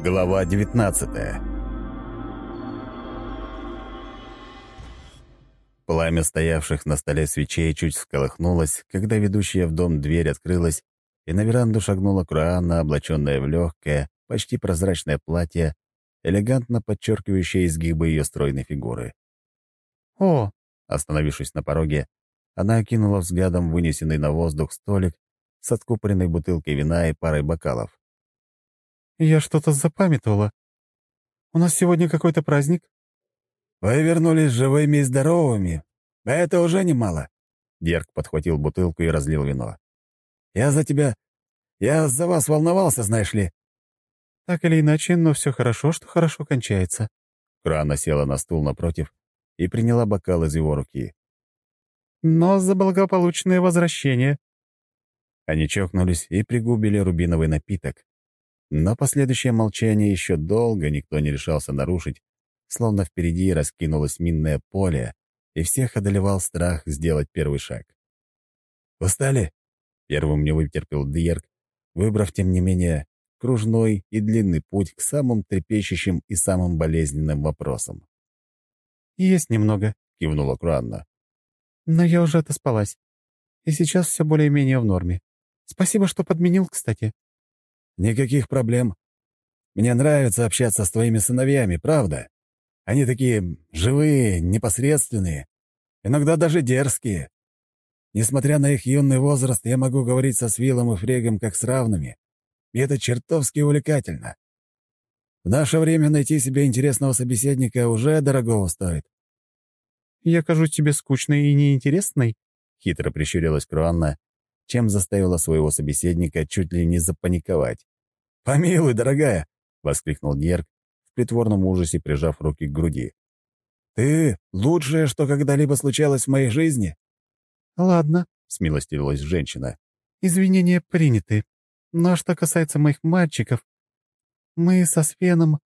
Глава 19 Пламя стоявших на столе свечей чуть всколыхнулось, когда ведущая в дом дверь открылась, и на веранду шагнула Круанна, облаченная в легкое, почти прозрачное платье, элегантно подчеркивающее изгибы ее стройной фигуры. «О!» — остановившись на пороге, она окинула взглядом вынесенный на воздух столик с откупоренной бутылкой вина и парой бокалов. «Я что-то запамятовала. У нас сегодня какой-то праздник?» «Вы вернулись живыми и здоровыми. Это уже немало». Дерг подхватил бутылку и разлил вино. «Я за тебя... Я за вас волновался, знаешь ли». «Так или иначе, но все хорошо, что хорошо кончается». Крана села на стул напротив и приняла бокал из его руки. «Но за благополучное возвращение». Они чокнулись и пригубили рубиновый напиток. Но последующее молчание еще долго никто не решался нарушить, словно впереди раскинулось минное поле, и всех одолевал страх сделать первый шаг. «Устали?» — первым не вытерпел Дьерк, выбрав, тем не менее, кружной и длинный путь к самым трепещущим и самым болезненным вопросам. «Есть немного», — кивнула Круанна. «Но я уже отоспалась. И сейчас все более-менее в норме. Спасибо, что подменил, кстати». «Никаких проблем. Мне нравится общаться с твоими сыновьями, правда?» Они такие живые, непосредственные, иногда даже дерзкие. Несмотря на их юный возраст, я могу говорить со Свилом и Фрегом как с равными. И это чертовски увлекательно. В наше время найти себе интересного собеседника уже дорогого стоит. «Я кажусь тебе скучной и неинтересной?» — хитро прищурилась Круанна, чем заставила своего собеседника чуть ли не запаниковать. «Помилуй, дорогая!» — воскликнул Дьерк, притворном ужасе прижав руки к груди. «Ты — лучшее, что когда-либо случалось в моей жизни». «Ладно», — смилостивилась женщина. «Извинения приняты. Но что касается моих мальчиков, мы со Свеном...»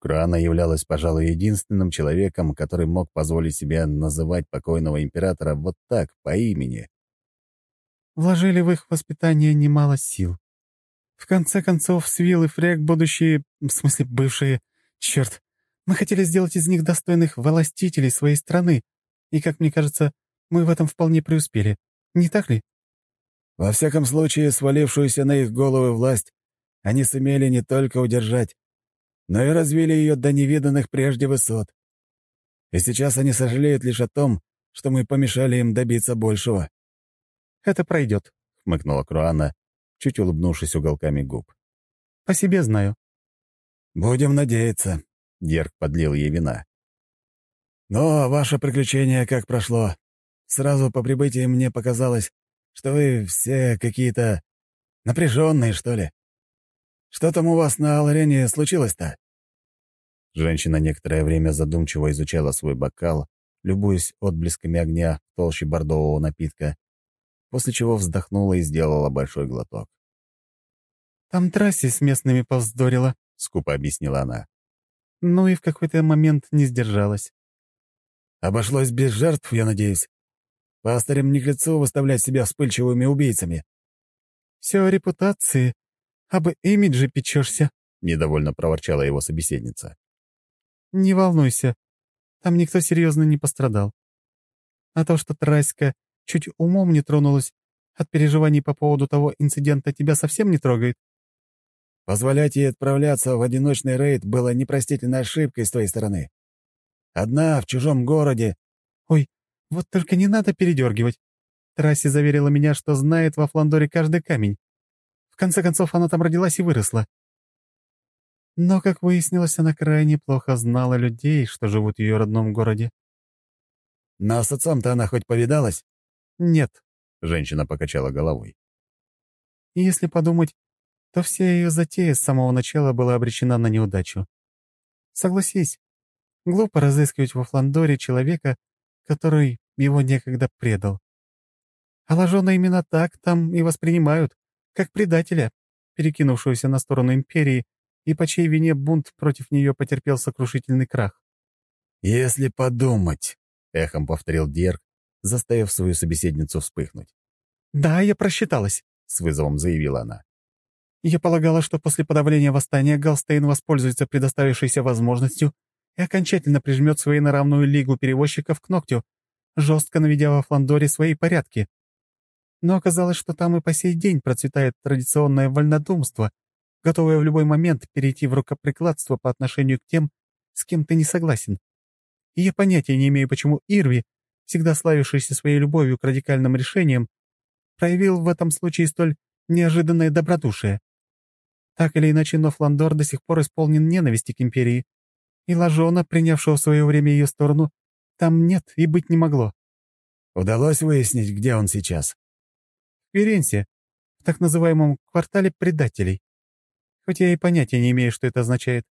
Крана являлась, пожалуй, единственным человеком, который мог позволить себе называть покойного императора вот так, по имени. «Вложили в их воспитание немало сил. В конце концов, Свил и Фрек, будущие, в смысле бывшие, Черт, мы хотели сделать из них достойных властителей своей страны, и, как мне кажется, мы в этом вполне преуспели. Не так ли? Во всяком случае, свалившуюся на их головы власть они сумели не только удержать, но и развили ее до невиданных прежде высот. И сейчас они сожалеют лишь о том, что мы помешали им добиться большего. «Это пройдет», — хмыкнула Круана, чуть улыбнувшись уголками губ. «По себе знаю. «Будем надеяться», — Дерг подлил ей вина. «Но ваше приключение как прошло? Сразу по прибытии мне показалось, что вы все какие-то напряженные, что ли. Что там у вас на Алрене случилось-то?» Женщина некоторое время задумчиво изучала свой бокал, любуясь отблесками огня в толще бордового напитка, после чего вздохнула и сделала большой глоток. «Там трассе с местными повздорила», — скупо объяснила она. Ну и в какой-то момент не сдержалась. «Обошлось без жертв, я надеюсь. Пастырям не к лицу выставлять себя вспыльчивыми убийцами». «Все о репутации. Об имидже печешься», — недовольно проворчала его собеседница. «Не волнуйся. Там никто серьезно не пострадал. А то, что Траська чуть умом не тронулась от переживаний по поводу того инцидента, тебя совсем не трогает?» Позволять ей отправляться в одиночный рейд было непростительной ошибкой с твоей стороны. Одна, в чужом городе. Ой, вот только не надо передергивать. Трасси заверила меня, что знает во Фландоре каждый камень. В конце концов, она там родилась и выросла. Но, как выяснилось, она крайне плохо знала людей, что живут в ее родном городе. Но с отцом-то она хоть повидалась? Нет, — женщина покачала головой. Если подумать, то вся ее затея с самого начала была обречена на неудачу. Согласись, глупо разыскивать во Фландоре человека, который его некогда предал. А Лажона именно так там и воспринимают, как предателя, перекинувшегося на сторону империи, и по чьей вине бунт против нее потерпел сокрушительный крах. «Если подумать», — эхом повторил Дерг, заставив свою собеседницу вспыхнуть. «Да, я просчиталась», — с вызовом заявила она. Я полагала, что после подавления восстания Галстейн воспользуется предоставившейся возможностью и окончательно прижмет свою наравную лигу перевозчиков к ногтю, жестко наведя во Фландоре свои порядки. Но оказалось, что там и по сей день процветает традиционное вольнодумство, готовое в любой момент перейти в рукоприкладство по отношению к тем, с кем ты не согласен. И я понятия не имею, почему Ирви, всегда славившийся своей любовью к радикальным решениям, проявил в этом случае столь неожиданное добродушие. Так или иначе, но Фландор до сих пор исполнен ненависти к империи, и Лажона, принявшего в свое время ее сторону, там нет и быть не могло. Удалось выяснить, где он сейчас? В Ференсе, в так называемом квартале предателей. Хоть я и понятия не имею, что это означает.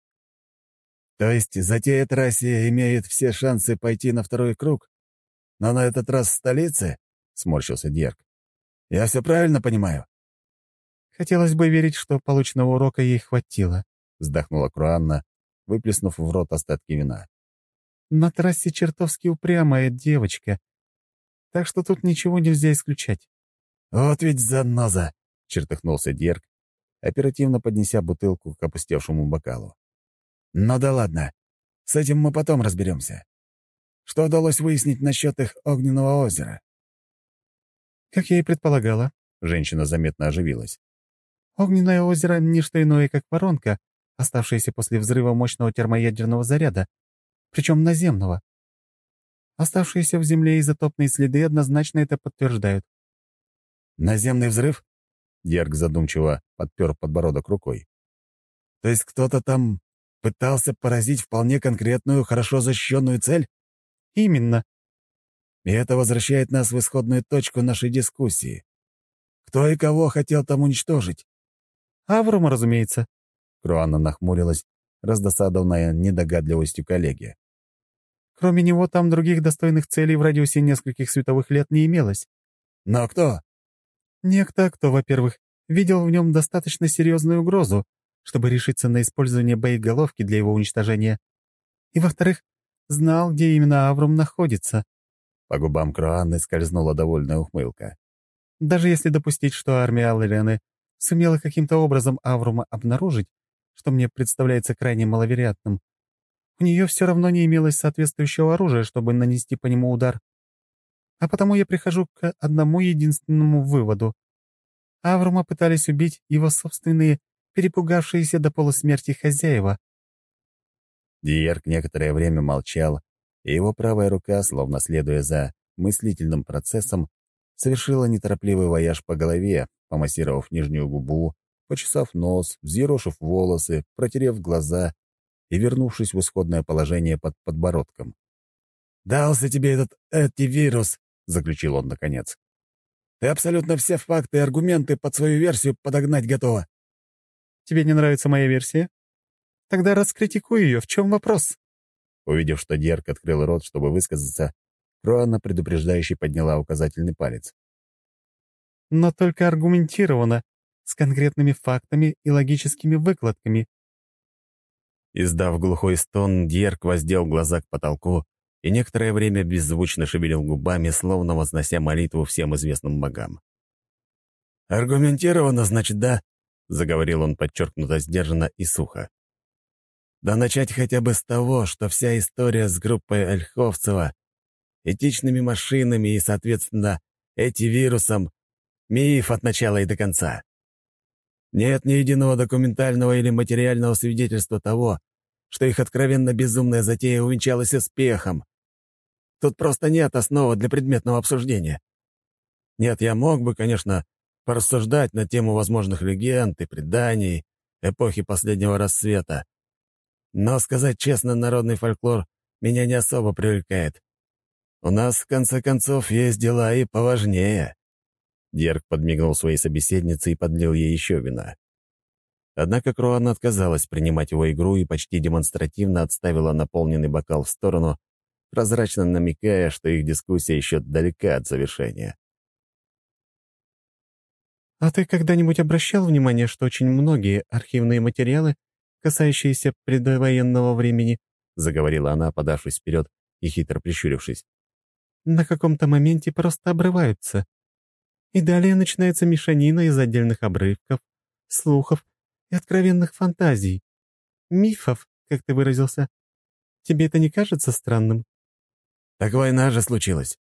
То есть затея трассе имеет все шансы пойти на второй круг? Но на этот раз в столице? — сморщился Дьерк. «Я все правильно понимаю?» «Хотелось бы верить, что полученного урока ей хватило», — вздохнула Круанна, выплеснув в рот остатки вина. «На трассе чертовски упрямая девочка, так что тут ничего нельзя исключать». «Вот ведь заноза!» — чертыхнулся Дерг, оперативно поднеся бутылку к опустевшему бокалу. «Ну да ладно, с этим мы потом разберемся. Что удалось выяснить насчет их огненного озера?» «Как я и предполагала», — женщина заметно оживилась. «Огненное озеро — не что иное, как воронка, оставшаяся после взрыва мощного термоядерного заряда, причем наземного. Оставшиеся в земле изотопные следы однозначно это подтверждают. «Наземный взрыв?» Дерг задумчиво подпер подбородок рукой. «То есть кто-то там пытался поразить вполне конкретную, хорошо защищенную цель?» «Именно», и это возвращает нас в исходную точку нашей дискуссии. Кто и кого хотел там уничтожить? Аврума, разумеется. Круанна нахмурилась, раздосадованная недогадливостью коллеги. Кроме него там других достойных целей в радиусе нескольких световых лет не имелось. Но кто? Некто, кто, во-первых, видел в нем достаточно серьезную угрозу, чтобы решиться на использование боеголовки для его уничтожения. И, во-вторых, знал, где именно Аврум находится. По губам Кроанны скользнула довольная ухмылка. Даже если допустить, что армия Аллерены сумела каким-то образом Аврума обнаружить, что мне представляется крайне маловероятным, у нее все равно не имелось соответствующего оружия, чтобы нанести по нему удар. А потому я прихожу к одному единственному выводу. Аврума пытались убить его собственные, перепугавшиеся до полусмерти хозяева. Диерк некоторое время молчал, и его правая рука, словно следуя за мыслительным процессом, совершила неторопливый вояж по голове, помассировав нижнюю губу, почесав нос, взъерошив волосы, протерев глаза и вернувшись в исходное положение под подбородком. «Дался тебе этот антивирус», — заключил он наконец. «Ты абсолютно все факты и аргументы под свою версию подогнать готова». «Тебе не нравится моя версия? Тогда раскритикуй ее. В чем вопрос?» Увидев, что Дерк открыл рот, чтобы высказаться, Кроанна предупреждающе подняла указательный палец. «Но только аргументированно, с конкретными фактами и логическими выкладками». Издав глухой стон, Дерк воздел глаза к потолку и некоторое время беззвучно шевелил губами, словно вознося молитву всем известным богам. «Аргументированно, значит, да?» — заговорил он подчеркнуто сдержанно и сухо. Да начать хотя бы с того, что вся история с группой Ольховцева, этичными машинами и, соответственно, эти вирусом — миф от начала и до конца. Нет ни единого документального или материального свидетельства того, что их откровенно безумная затея увенчалась успехом. Тут просто нет основы для предметного обсуждения. Нет, я мог бы, конечно, порассуждать на тему возможных легенд и преданий эпохи последнего рассвета, но, сказать честно, народный фольклор меня не особо привлекает. У нас, в конце концов, есть дела и поважнее». Дерг подмигнул своей собеседнице и подлил ей еще вина. Однако Круан отказалась принимать его игру и почти демонстративно отставила наполненный бокал в сторону, прозрачно намекая, что их дискуссия еще далека от завершения. «А ты когда-нибудь обращал внимание, что очень многие архивные материалы касающиеся предвоенного времени», — заговорила она, подавшись вперед и хитро прищурившись, «на каком-то моменте просто обрываются. И далее начинается мешанина из отдельных обрывков, слухов и откровенных фантазий. Мифов, как ты выразился. Тебе это не кажется странным?» «Так война же случилась.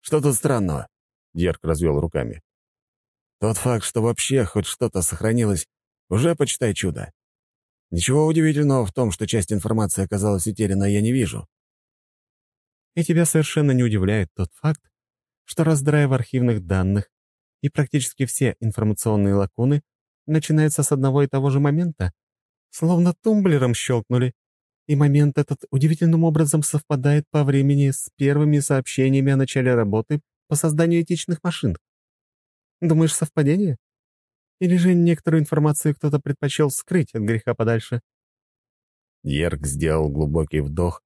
Что тут странного?» Дерк развел руками. «Тот факт, что вообще хоть что-то сохранилось, уже почитай чудо. Ничего удивительного в том, что часть информации оказалась утеряна, я не вижу». «И тебя совершенно не удивляет тот факт, что раздрая в архивных данных и практически все информационные лакуны начинаются с одного и того же момента, словно тумблером щелкнули, и момент этот удивительным образом совпадает по времени с первыми сообщениями о начале работы по созданию этичных машин. Думаешь, совпадение? Или же некоторую информацию кто-то предпочел скрыть от греха подальше?» Ерк сделал глубокий вдох,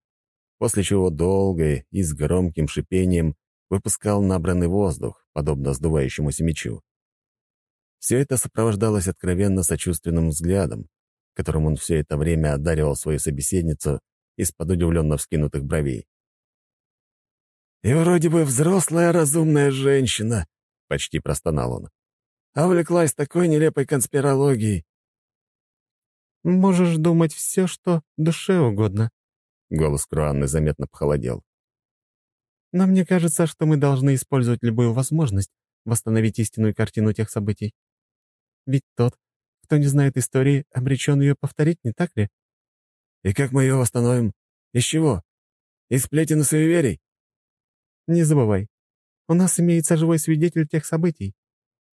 после чего долго и с громким шипением выпускал набранный воздух, подобно сдувающемуся мечу. Все это сопровождалось откровенно сочувственным взглядом, которым он все это время одаривал свою собеседницу из-под удивленно вскинутых бровей. «И вроде бы взрослая разумная женщина», — почти простонал он, «а увлеклась такой нелепой конспирологией». «Можешь думать все, что душе угодно», — голос Круанны заметно похолодел. «Но мне кажется, что мы должны использовать любую возможность восстановить истинную картину тех событий. Ведь тот, кто не знает истории, обречен ее повторить, не так ли? И как мы ее восстановим? Из чего? Из сплетен и суеверий? Не забывай, у нас имеется живой свидетель тех событий.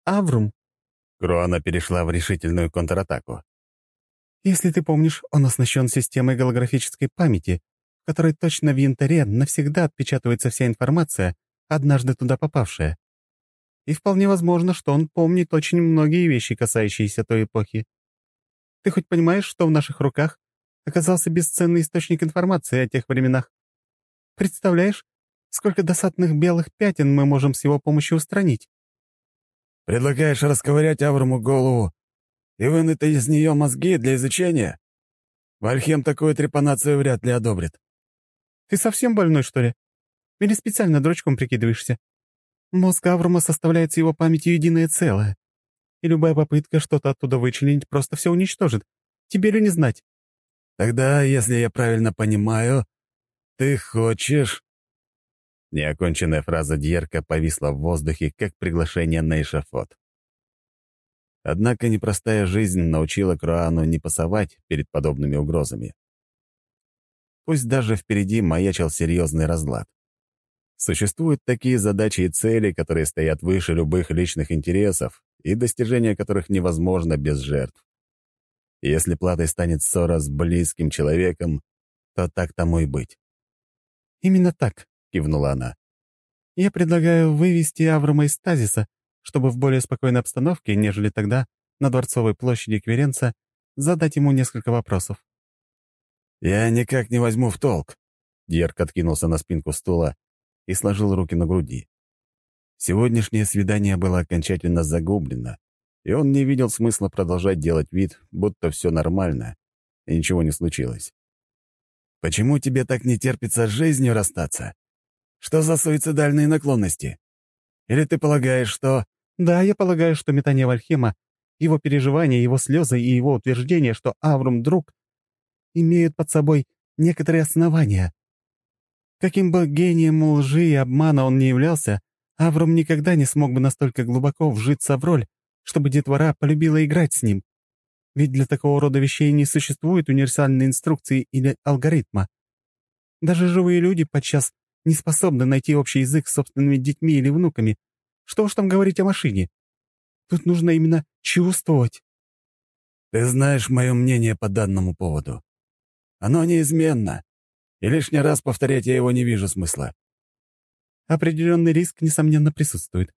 Аврум. Круана перешла в решительную контратаку. Если ты помнишь, он оснащен системой голографической памяти, в которой точно в янтаре навсегда отпечатывается вся информация, однажды туда попавшая. И вполне возможно, что он помнит очень многие вещи, касающиеся той эпохи. Ты хоть понимаешь, что в наших руках оказался бесценный источник информации о тех временах? Представляешь, сколько досадных белых пятен мы можем с его помощью устранить? Предлагаешь расковырять Аврому голову и вынуть из нее мозги для изучения? Вальхем такую трепанацию вряд ли одобрит. Ты совсем больной, что ли? Или специально дрочком прикидываешься? Мозг Аврума составляет с его памятью единое целое. И любая попытка что-то оттуда вычленить просто все уничтожит. Тебе ли не знать? Тогда, если я правильно понимаю, ты хочешь... Неоконченная фраза Дьерка повисла в воздухе, как приглашение на эшафот. Однако непростая жизнь научила Круану не пасовать перед подобными угрозами. Пусть даже впереди маячил серьезный разлад. Существуют такие задачи и цели, которые стоят выше любых личных интересов и достижения которых невозможно без жертв. Если платой станет ссора с близким человеком, то так тому и быть. «Именно так», — кивнула она. «Я предлагаю вывести Аврома из стазиса, чтобы в более спокойной обстановке, нежели тогда, на Дворцовой площади Кверенца, задать ему несколько вопросов». «Я никак не возьму в толк», — Дьерк откинулся на спинку стула и сложил руки на груди. Сегодняшнее свидание было окончательно загублено, и он не видел смысла продолжать делать вид, будто все нормально, и ничего не случилось. «Почему тебе так не терпится с жизнью расстаться? Что за суицидальные наклонности? Или ты полагаешь, что...» «Да, я полагаю, что метание Вальхема, его переживания, его слезы и его утверждение, что Аврум — друг, имеют под собой некоторые основания. Каким бы гением лжи и обмана он не являлся, Авром никогда не смог бы настолько глубоко вжиться в роль, чтобы детвора полюбила играть с ним. Ведь для такого рода вещей не существует универсальной инструкции или алгоритма. Даже живые люди подчас не способны найти общий язык с собственными детьми или внуками. Что уж там говорить о машине. Тут нужно именно чувствовать. Ты знаешь мое мнение по данному поводу. Оно неизменно и лишний раз повторять я его не вижу смысла. Определенный риск, несомненно, присутствует.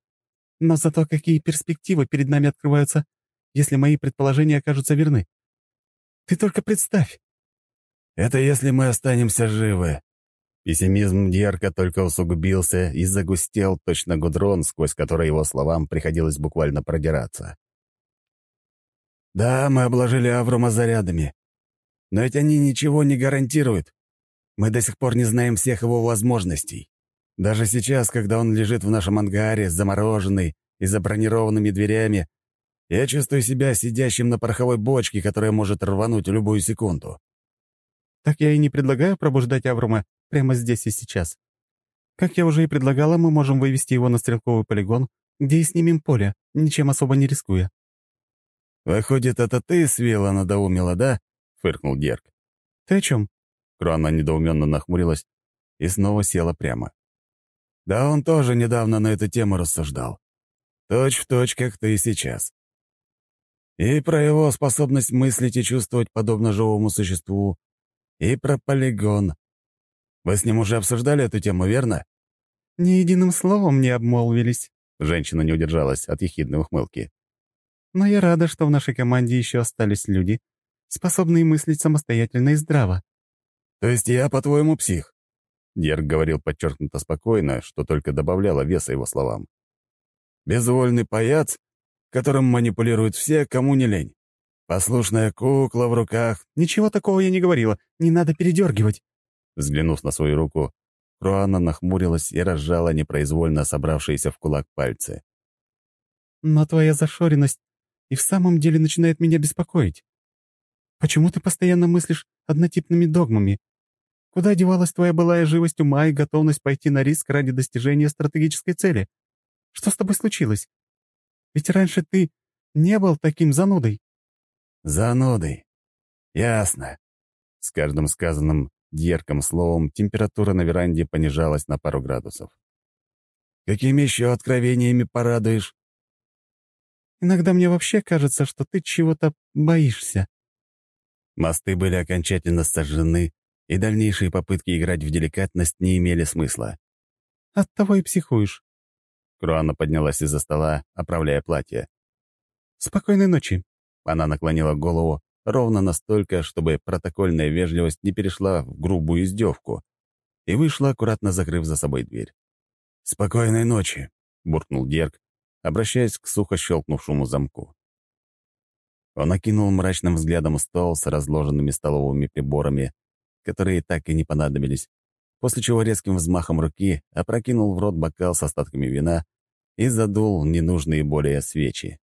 Но зато какие перспективы перед нами открываются, если мои предположения окажутся верны. Ты только представь. Это если мы останемся живы. Пессимизм Дьерка только усугубился и загустел точно гудрон, сквозь который его словам приходилось буквально продираться. Да, мы обложили Аврома зарядами. Но ведь они ничего не гарантируют. Мы до сих пор не знаем всех его возможностей. Даже сейчас, когда он лежит в нашем ангаре, замороженный и за бронированными дверями, Я чувствую себя сидящим на пороховой бочке, которая может рвануть любую секунду. Так я и не предлагаю пробуждать Аврума прямо здесь и сейчас. Как я уже и предлагала, мы можем вывести его на стрелковый полигон, где и снимем поле, ничем особо не рискуя. «Выходит, это ты свела надоумила, да?» — фыркнул Дерг. «Ты о чем?» Круанна недоуменно нахмурилась и снова села прямо. «Да он тоже недавно на эту тему рассуждал. Точь в точь, как ты и сейчас. И про его способность мыслить и чувствовать подобно живому существу, и про полигон. Вы с ним уже обсуждали эту тему, верно?» «Ни единым словом не обмолвились», — женщина не удержалась от ехидной ухмылки. «Но я рада, что в нашей команде еще остались люди, способные мыслить самостоятельно и здраво». «То есть я, по-твоему, псих?» Дерг говорил подчеркнуто спокойно, что только добавляло веса его словам. «Безвольный паяц, которым манипулируют все, кому не лень. Послушная кукла в руках». «Ничего такого я не говорила. Не надо передергивать». Взглянув на свою руку, Круанна нахмурилась и разжала непроизвольно собравшиеся в кулак пальцы. «Но твоя зашоренность и в самом деле начинает меня беспокоить. Почему ты постоянно мыслишь однотипными догмами? Куда девалась твоя былая живость ума и готовность пойти на риск ради достижения стратегической цели? Что с тобой случилось? Ведь раньше ты не был таким занудой». «Занудой. Ясно». С каждым сказанным дерком словом температура на веранде понижалась на пару градусов. «Какими еще откровениями порадуешь?» «Иногда мне вообще кажется, что ты чего-то боишься». Мосты были окончательно сожжены, и дальнейшие попытки играть в деликатность не имели смысла. «Оттого и психуешь». Круанна поднялась из-за стола, оправляя платье. «Спокойной ночи». Она наклонила голову ровно настолько, чтобы протокольная вежливость не перешла в грубую издевку, и вышла, аккуратно закрыв за собой дверь. «Спокойной ночи», — буркнул Дерг, обращаясь к сухо щелкнувшему замку. Он окинул мрачным взглядом стол с разложенными столовыми приборами, которые так и не понадобились, после чего резким взмахом руки опрокинул в рот бокал с остатками вина и задул ненужные более свечи.